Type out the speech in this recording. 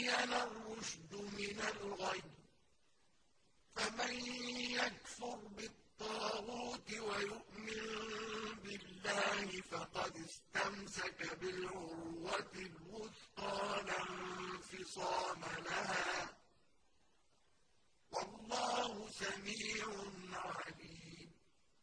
تبين الرُّشْدُ مِنَ الْغَيِّ ۚ. فَمَن يَكْفُرْ بِالطَّاغُوتِ وَيُؤْمِن بِاللَّهِ فَقَدِ اسْتَمْسَكَ بِالْعُرْوَةِ الْوُثْقَىٰ لَا انفِصَامَ لَهَا.